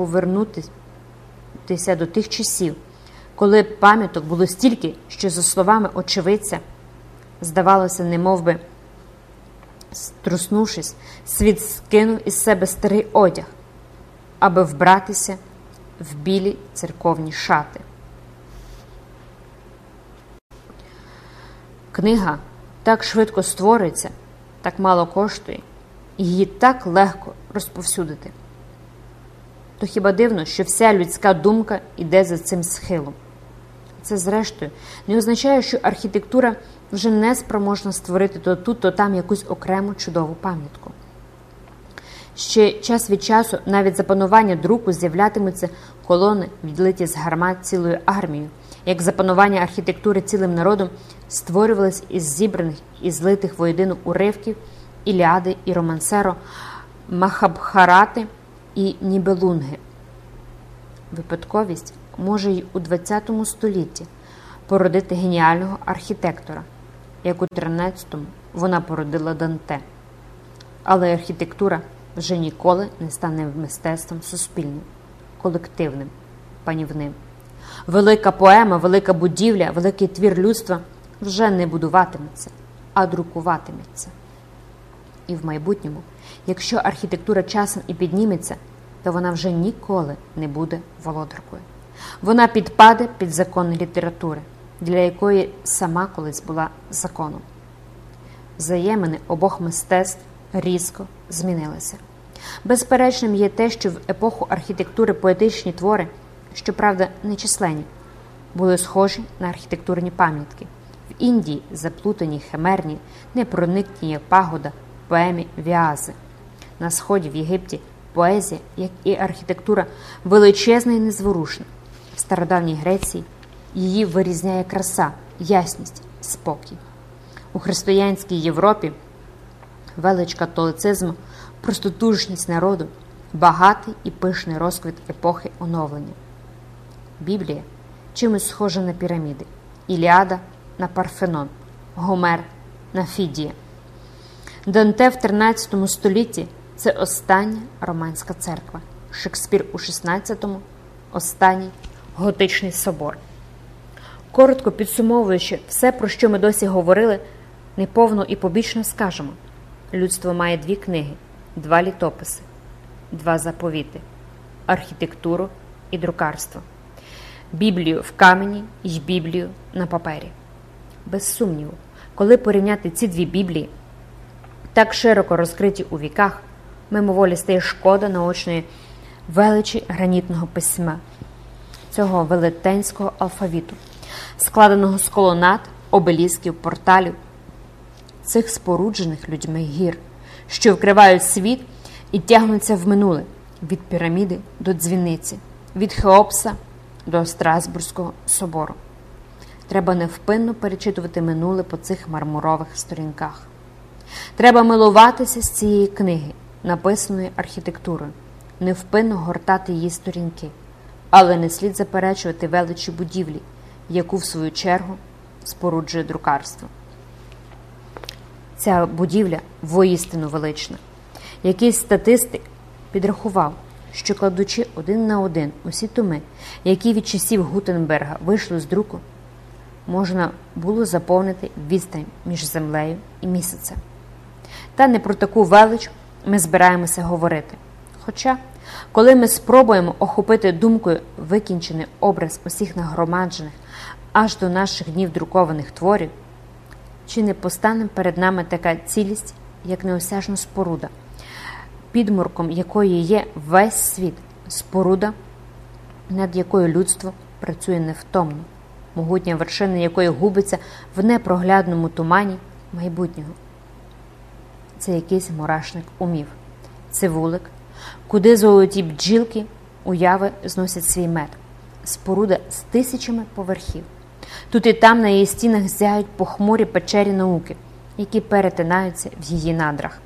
повернутися до тих часів, коли пам'яток було стільки, що, за словами очевидця, здавалося, не би, струснувшись, світ скинув із себе старий одяг, аби вбратися в білі церковні шати. Книга так швидко створюється, так мало коштує, її так легко розповсюдити. То хіба дивно, що вся людська думка йде за цим схилом? Це, зрештою, не означає, що архітектура вже не спроможна створити то тут, то там якусь окрему чудову пам'ятку. Ще час від часу, навіть за панування друку, з'являтимуться колони, відлиті з гармат цілою армією, як за панування архітектури цілим народом створювались із зібраних і злитих воєдину уривків Іліади і Романсеро, Махабхарати і Нібелунги. Випадковість може й у ХХ столітті породити геніального архітектора, як у 13-му вона породила Данте. Але архітектура вже ніколи не стане мистецтвом суспільним, колективним, панівним. Велика поема, велика будівля, великий твір людства вже не будуватиметься, а друкуватиметься. І в майбутньому, якщо архітектура часом і підніметься, то вона вже ніколи не буде володаркою. Вона підпаде під закон літератури, для якої сама колись була законом. Взаємини обох мистецтв різко змінилися. Безперечним є те, що в епоху архітектури поетичні твори, щоправда, нечисленні, були схожі на архітектурні пам'ятки. В Індії заплутані химерні, непроникні як пагода, поемі віази. На сході в Єгипті поезія, як і архітектура, величезна і незворушна. В стародавній Греції її вирізняє краса, ясність, спокій. У християнській Європі велич католицизму, простотужність народу, багатий і пишний розквіт епохи оновлення. Біблія чимось схожа на піраміди, Іліада на Парфенон, Гомер на Фідія. Данте в 13 столітті це остання романська церква, Шекспір у 16-му останній готичний собор. Коротко підсумовуючи все, про що ми досі говорили, неповно і побічно скажемо: людство має дві книги, два літописи, два заповіти архітектуру і друкарство, Біблію в камені і Біблію на папері. Без сумніву, коли порівняти ці дві Біблії, так широко розкриті у віках, мимоволі стає шкода наочної величі гранітного письма, цього велетенського алфавіту, складеного з колонат, обелісків, порталів, цих споруджених людьми гір, що вкривають світ і тягнуться в минуле від піраміди до дзвіниці, від Хеопса до Страсбурзького собору. Треба невпинно перечитувати минуле по цих мармурових сторінках. Треба милуватися з цієї книги, написаної архітектурою, невпинно гортати її сторінки, але не слід заперечувати величі будівлі, яку, в свою чергу, споруджує друкарство. Ця будівля воістину велична. Якийсь статистик підрахував, що кладучи один на один усі томи, які від часів Гутенберга вийшли з друку, можна було заповнити відстань між землею і місяцем. Та не про таку велич ми збираємося говорити. Хоча, коли ми спробуємо охопити думкою викінчений образ усіх нагромаджених аж до наших днів друкованих творів, чи не постане перед нами така цілість, як неосяжна споруда, підмурком якої є весь світ, споруда, над якою людство працює невтомно, могутня вершина якої губиться в непроглядному тумані майбутнього. Це якийсь мурашник умів, це вулик, куди золоті бджілки уяви зносять свій мед, споруда з тисячами поверхів. Тут і там на її стінах зяють похмурі печері науки, які перетинаються в її надрах.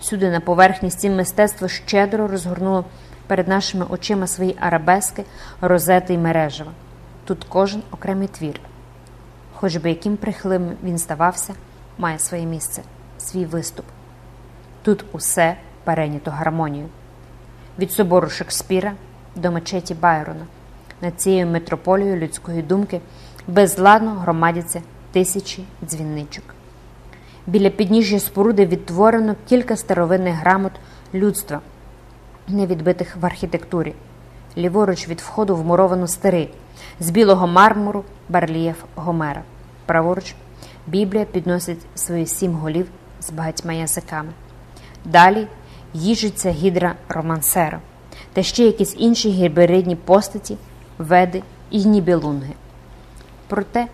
Всюди на поверхні стін мистецтво щедро розгорнуло перед нашими очима свої арабески, розети й мережева. Тут кожен окремий твір, хоч би яким прихилим він ставався, має своє місце, свій виступ. Тут усе перейнято гармонією. Від собору Шекспіра до мечеті Байрона. Над цією метрополією людської думки безладно громадяться тисячі дзвінничок. Біля підніжжя споруди відтворено кілька старовинних грамот людства, не відбитих в архітектурі. Ліворуч від входу вмуровано старий, з білого мармуру барлієв Гомера. Праворуч Біблія підносить свої сім голів з багатьма язиками. Далі їжиться гідра Романсера та ще якісь інші гіберидні постаті, веди і нібелунги. Проте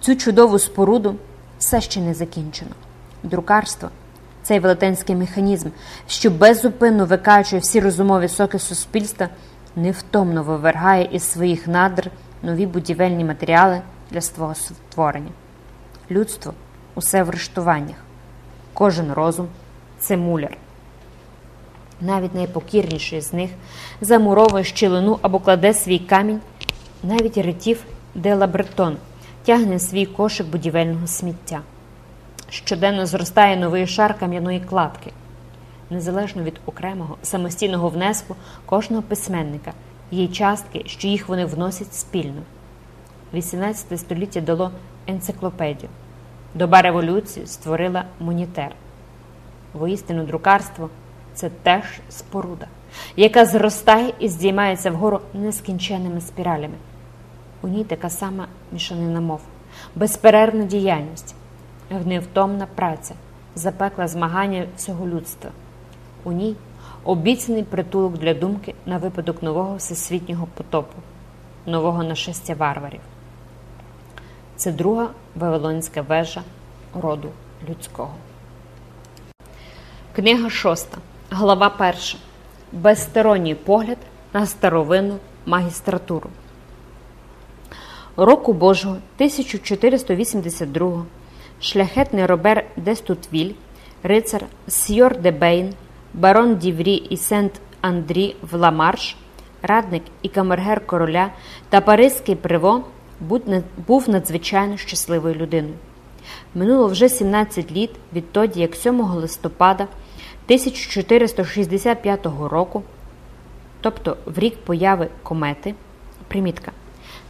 цю чудову споруду все ще не закінчено. Друкарство цей велетенський механізм, що беззупинно викачує всі розумові соки суспільства, невтомно вивергає із своїх надр нові будівельні матеріали для свого створення. Людство усе в рештуваннях, кожен розум це муляр. Навіть найпокірніший з них замуровує щілину або кладе свій камінь, навіть ретів де Лабретон тягне свій кошик будівельного сміття. Щоденно зростає новий шар кам'яної кладки. Незалежно від окремого самостійного внеску кожного письменника є частки, що їх вони вносять спільно. 18 століття дало енциклопедію. Доба революції створила монітер. Воістину друкарство це теж споруда, яка зростає і здіймається вгору нескінченними спіралями. У ній така сама мішанина мов, безперервна діяльність, невтомна праця, запекла змагання всього людства. У ній обіцяний притулок для думки на випадок нового всесвітнього потопу, нового нашестя варварів. Це друга Вавилонська вежа роду людського. Книга шоста. Глава перша. Безсторонній погляд на старовинну магістратуру. Року Божого 1482 шляхетний Робер де Стутвіль, рицар Сьор де Бейн, барон Діврі і Сент Андрі Вламарш, радник і камергер короля та Паризький приво був надзвичайно щасливою людиною. Минуло вже 17 літ відтоді, як 7 листопада 1465 року, тобто в рік появи комети, примітка.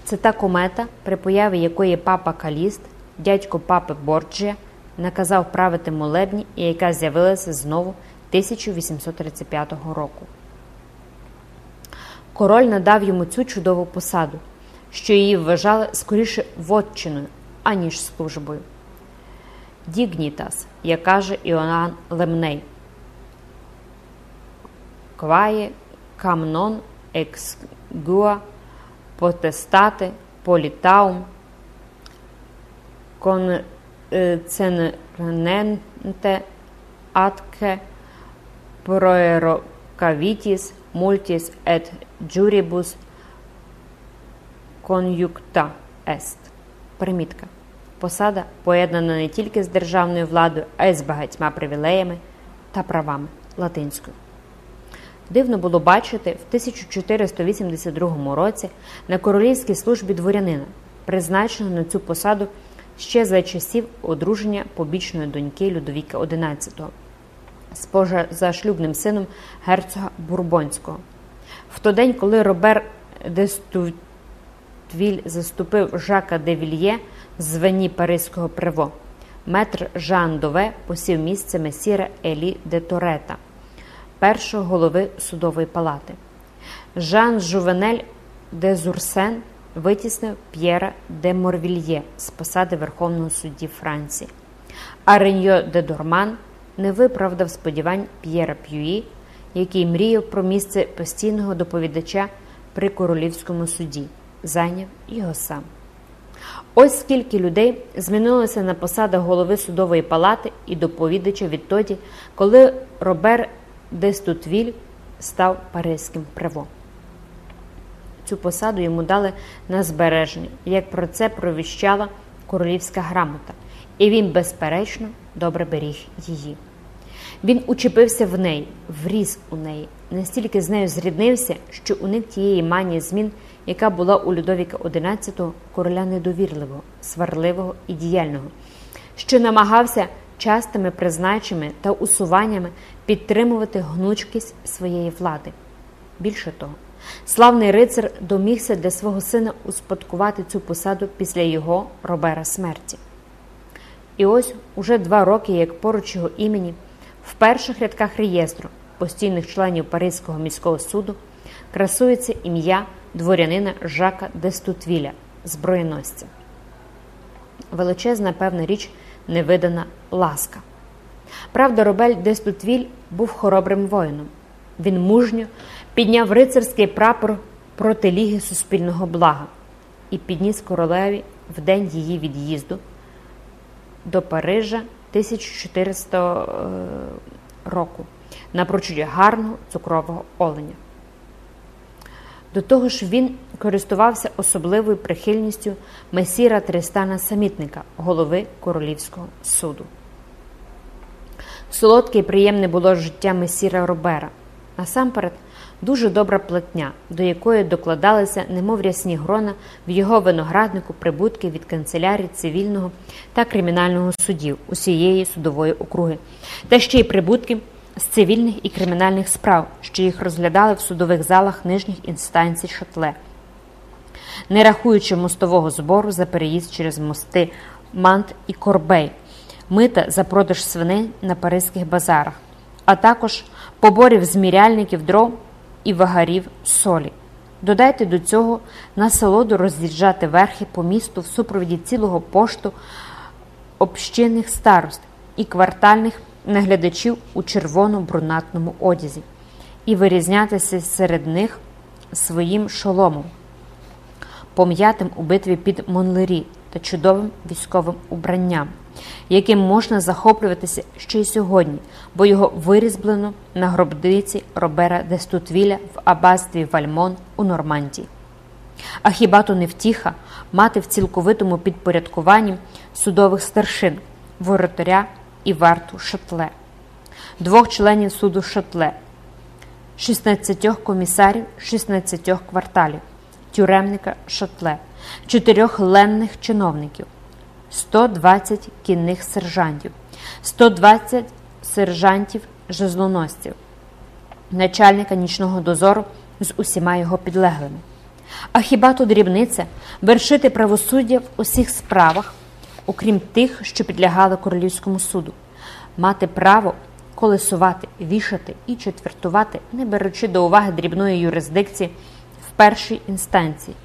Це та комета, при появі якої папа Каліст, дядько папи Борджія, наказав правити молебні і яка з'явилася знову 1835 року. Король надав йому цю чудову посаду, що її вважали скоріше вотчиною, аніж службою. Дігнітас, як каже Іоанн Лемней. Кває камнон ексгуа потестати політаум конценрененте атке проерокавітіс мультіс ет джурібус кон'юкта ест. Примітка. Посада поєднана не тільки з державною владою, а й з багатьма привілеями та правами латинською. Дивно було бачити в 1482 році на королівській службі дворянина, призначеного на цю посаду ще за часів одруження побічної доньки Людовіка XI з позашлюбним сином герцога Бурбонського. В той день, коли Робер де Стувіль заступив Жака де Вільє в званні Паризького приво, метр Жан Дове посів місце месіра Елі де Торета – першого голови судової палати. Жан Жувенель де Зурсен витіснив П'єра де Морвільє з посади Верховного судді Франції, а Реньо де Дорман не виправдав сподівань П'єра П'юї, який мріяв про місце постійного доповідача при королівському суді, зайняв його сам. Ось скільки людей змінилося на посадах голови судової палати і доповідача відтоді, коли Робер Дестутвіль став паризьким приво. Цю посаду йому дали на збереження, як про це провіщала королівська грамота, і він, безперечно, добре беріг її. Він учепився в неї, вріс у неї, настільки з нею зріднився, що уник тієї манії змін, яка була у Людовіка XI короля недовірливого, сварливого і діяльного, що намагався частими призначеннями та усуваннями підтримувати гнучкість своєї влади. Більше того, славний рицар домігся для свого сина успадкувати цю посаду після його робера смерті. І ось уже два роки, як поруч його імені, в перших рядках реєстру постійних членів Паризького міського суду красується ім'я дворянина Жака Дестутвіля, зброєносця. Величезна певна річ невидана ласка. Правда, Робель Дестутвіль був хоробрим воїном. Він мужньо підняв рицарський прапор проти Ліги суспільного блага і підніс королеві в день її від'їзду до Парижа 1400 е, року напрочуд гарного цукрового оленя. До того ж, він користувався особливою прихильністю месіра Тристана Самітника, голови королівського суду. Солодке і приємне було життя месіра Робера. Насамперед, дуже добра платня, до якої докладалися, немов рясні грона, в його винограднику прибутки від канцелярії цивільного та кримінального судів усієї судової округи, та ще й прибутки з цивільних і кримінальних справ, що їх розглядали в судових залах нижніх інстанцій шатле, не рахуючи мостового збору за переїзд через мости Мант і Корбей, мита за продаж свиней на паризьких базарах, а також поборів зміряльників дров і вагарів солі. Додайте до цього насолоду роз'їжджати верхи по місту в супровіді цілого пошту общинних старост і квартальних наглядачів у червоно-брунатному одязі і вирізнятися серед них своїм шоломом, пом'ятим у битві під Монлері та чудовим військовим убранням, яким можна захоплюватися ще й сьогодні, бо його вирізблено на гробниці Робера де Стутвіля в аббатстві Вальмон у Нормандії. А хіба то не втіха мати в цілковитому підпорядкуванні судових старшин, воротаря і варту шатле, двох членів суду шатле, 16 комісарів 16 кварталів, тюремника шатле, чотирьох ленних чиновників, 120 кінних сержантів, 120 сержантів жезлоносців, начальника нічного дозору з усіма його підлеглими. А хіба то дрібниця вершити правосуддя в усіх справах, окрім тих, що підлягали королівському суду, мати право колесувати, вішати і четвертувати, не беручи до уваги дрібної юрисдикції першій інстанції.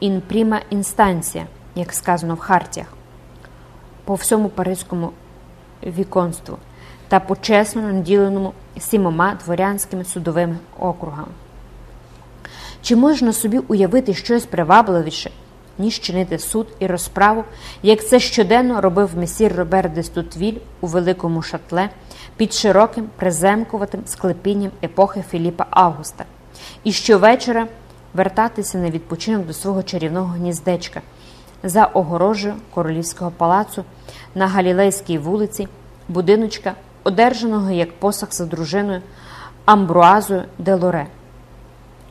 Інпріма інстанція, як сказано в хартіях, по всьому паризькому віконству та почесно наділеному сімома дворянськими судовими округами. Чи можна собі уявити щось привабливіше, ніж чинити суд і розправу, як це щоденно робив месір Робер де Стутвіль у великому шатле під широким приземкуватим склепінням епохи Філіпа Августа, і щовечора вертатися на відпочинок до свого чарівного гніздечка за огорожею королівського палацу на Галілейській вулиці, будиночка, одержаного як посаг за дружиною Амбруазою де Лоре.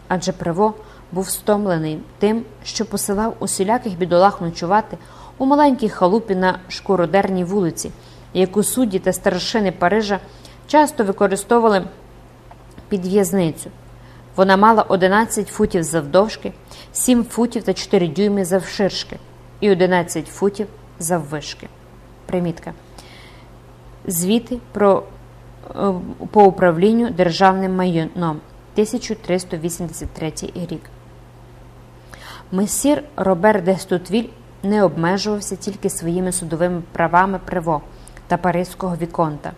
Адже Прево був стомлений тим, що посилав усіляких бідолах ночувати у маленькій халупі на шкуродерній вулиці, яку судді та старшини Парижа часто використовували під в'язницю. Вона мала 11 футів завдовжки, 7 футів та 4 дюйми завширшки і 11 футів заввишки. Примітка. Звіти про, по управлінню державним майном 1383 рік. Месір Робер де Стутвіль не обмежувався тільки своїми судовими правами Приво та Паризького Віконта.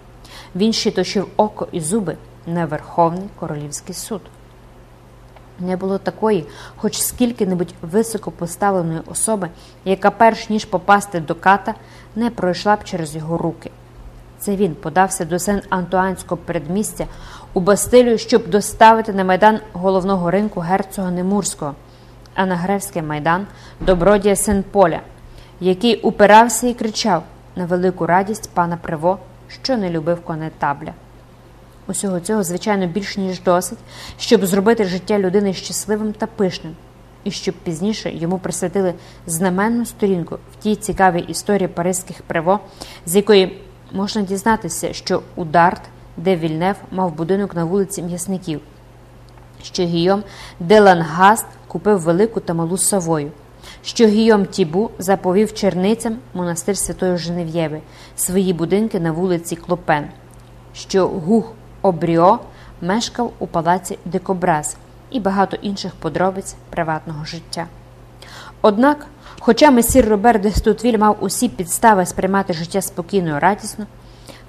Він ще точив око і зуби на Верховний Королівський суд. Не було такої, хоч скільки-небудь високо поставленої особи, яка, перш ніж попасти до ката, не пройшла б через його руки. Це він подався до сен Антуанського передмістя у Бастилію, щоб доставити на майдан головного ринку герцога Немурського, а на Гревський майдан добродія Сен-Поля, який упирався і кричав на велику радість пана Приво, що не любив конетабля. Усього цього, звичайно, більш ніж досить, щоб зробити життя людини щасливим та пишним, і щоб пізніше йому присвятили знаменну сторінку в тій цікавій історії паризьких приво, з якої можна дізнатися, що у Дарт, де Вільнев мав будинок на вулиці М'ясників, що Гійом де Лангаст купив велику та малу Савою, що Гійом Тібу заповів черницям монастир Святої Женев'єви свої будинки на вулиці Клопен, що Гюг Обріо мешкав у палаці Дикобраз і багато інших подробиць приватного життя. Однак, хоча месір Робер де Стутвіль мав усі підстави сприймати життя спокійно і радісно,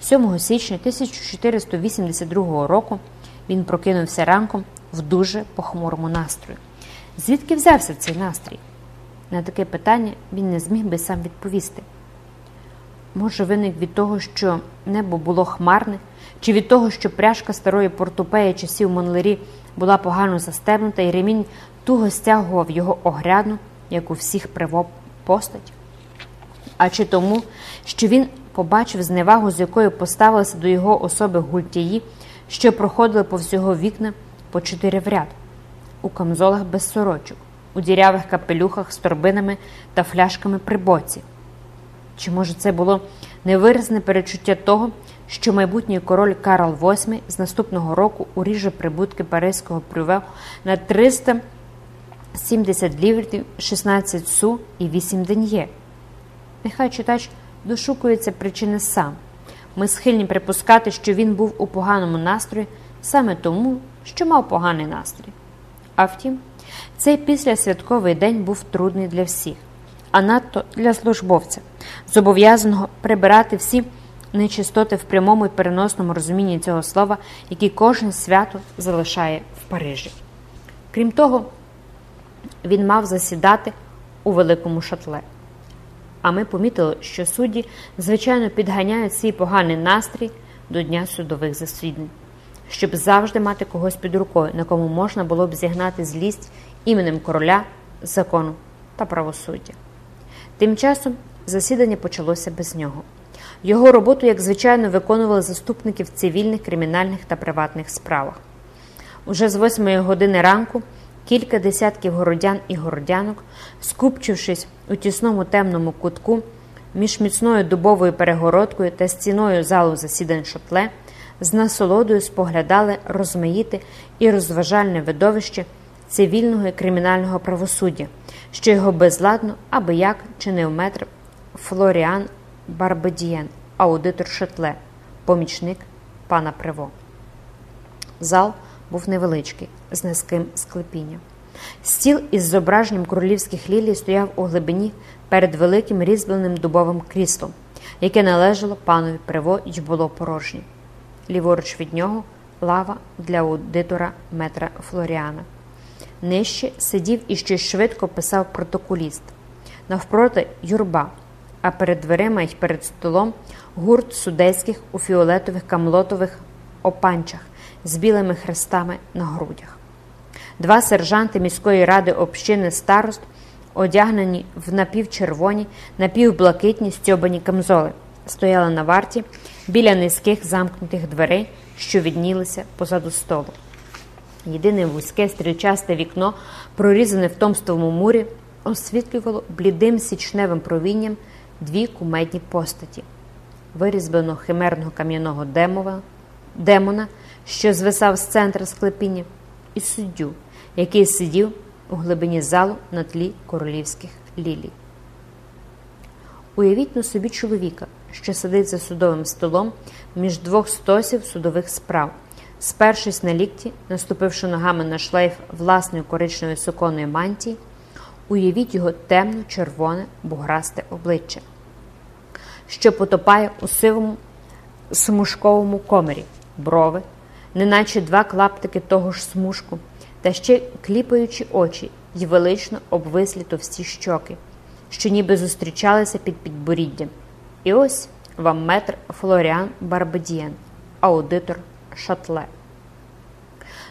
7 січня 1482 року він прокинувся ранком в дуже похмурому настрою. Звідки взявся цей настрій? На таке питання він не зміг би сам відповісти. Може, виник від того, що небо було хмарне, чи від того, що пряжка старої портупеї часів Монлері була погано застебнута, і ремінь туго стягував його огрядну, у всіх привоп постать? А чи тому, що він побачив зневагу, з якою поставилися до його особи гультії, що проходили по всього вікна по чотири в ряд, у камзолах без сорочок, у дірявих капелюхах з торбинами та фляшками при боці. Чи може це було невиразне перечуття того, що майбутній король Карл VIII з наступного року уріже прибутки Паризького прюве на 370 ліврів, 16 су і 8 ден'є? Нехай читач дошукується причини сам. Ми схильні припускати, що він був у поганому настрої саме тому, що мав поганий настрій. А втім, цей післясвятковий день був трудний для всіх, а надто для службовця, зобов'язаного прибирати всі нечистоти в прямому і переносному розумінні цього слова, які кожне свято залишає в Парижі. Крім того, він мав засідати у великому шатле. А ми помітили, що судді, звичайно, підганяють свій поганий настрій до дня судових засідань, щоб завжди мати когось під рукою, на кому можна було б зігнати злість іменем короля, закону та правосуддя. Тим часом засідання почалося без нього. Його роботу, як звичайно, виконували заступники в цивільних, кримінальних та приватних справах. Уже з восьмої години ранку кілька десятків городян і городянок, скупчившись у тісному темному кутку між міцною дубовою перегородкою та стіною залу засідань шотле, з насолодою споглядали розмаїте і розважальне видовище цивільного і кримінального правосуддя, що його безладно аби як чинив метр Флоріан Барбедієн, аудитор Шотле, помічник пана Приво. Зал був невеличкий, з низьким склепінням. Стіл із зображенням королівських лілій стояв у глибині перед великим різьбленим дубовим кріслом, яке належало панові Приво і було порожнє. Ліворуч від нього лава для аудитора метра Флоріана. Нижче сидів і щось швидко писав протоколіст. Навпроти юрба, а перед дверима й перед столом гурт судейських у фіолетових камлотових опанчах з білими хрестами на грудях. Два сержанти міської ради общини старост, одягнені в напівчервоні, напівблакитні стьобані камзоли, стояли на варті біля низьких замкнутих дверей, що віднілися позаду столу. Єдине вузьке стрільчасте вікно, прорізане в томстовому мурі, освітлювало блідим січневим провінням дві кумедні постаті, вирізбленого химерного кам'яного демона, що звисав з центра склепіння, і суддю, який сидів у глибині залу на тлі королівських лілій. Уявіть на собі чоловіка, що сидить за судовим столом між двох стосів судових справ, спершись на лікті, наступивши ногами на шлейф власної коричневої суконної мантії, уявіть його темно-червоне буграсте обличчя, що потопає у сивому смужковому комері, брови, неначе два клаптики того ж смужку, та ще кліпаючи очі й велично обвислі товсті щоки, що ніби зустрічалися під підборіддям. І ось вам метр Флоріан Барбедієн, аудитор Шатле.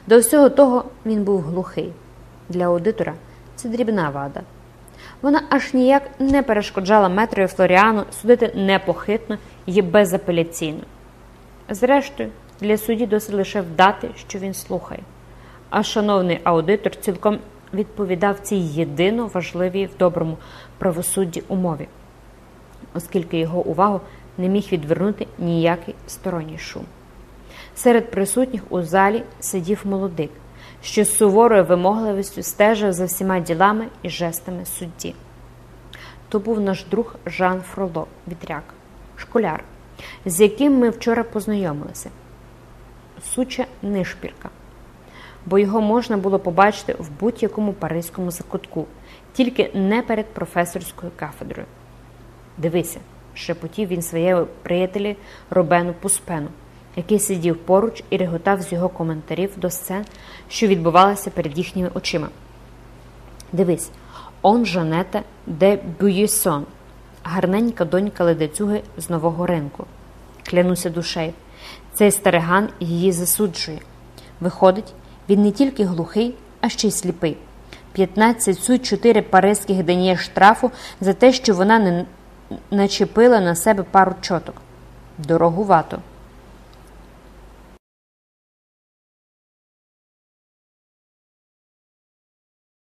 До всього того він був глухий. Для аудитора це дрібна вада. Вона аж ніяк не перешкоджала метрою Флоріану судити непохитно і безапеляційно. Зрештою, для судді досить лише вдати, що він слухає. А шановний аудитор цілком відповідав цій єдино важливій в доброму правосудді умові, оскільки його увагу не міг відвернути ніякий сторонній шум. Серед присутніх у залі сидів молодик, що з суворою вимогливістю стежив за всіма ділами і жестами судді. То був наш друг Жан Фроло, вітряк, школяр, з яким ми вчора познайомилися. Суча нишпірка, бо його можна було побачити в будь-якому паризькому закутку, тільки не перед професорською кафедрою. Дивися, шепотів він своєму приятелі Робену Пуспену, який сидів поруч і реготав з його коментарів до сцен, що відбувалися перед їхніми очима. Дивись, он Жанета де Бюєсон, гарненька донька ледацюги з нового ринку. Клянуся душею, цей стариган її засуджує. Виходить, він не тільки глухий, а ще й сліпий. 15 суть 4 паризьких денє штрафу за те, що вона не начепила на себе пару чоток. Дорогувато.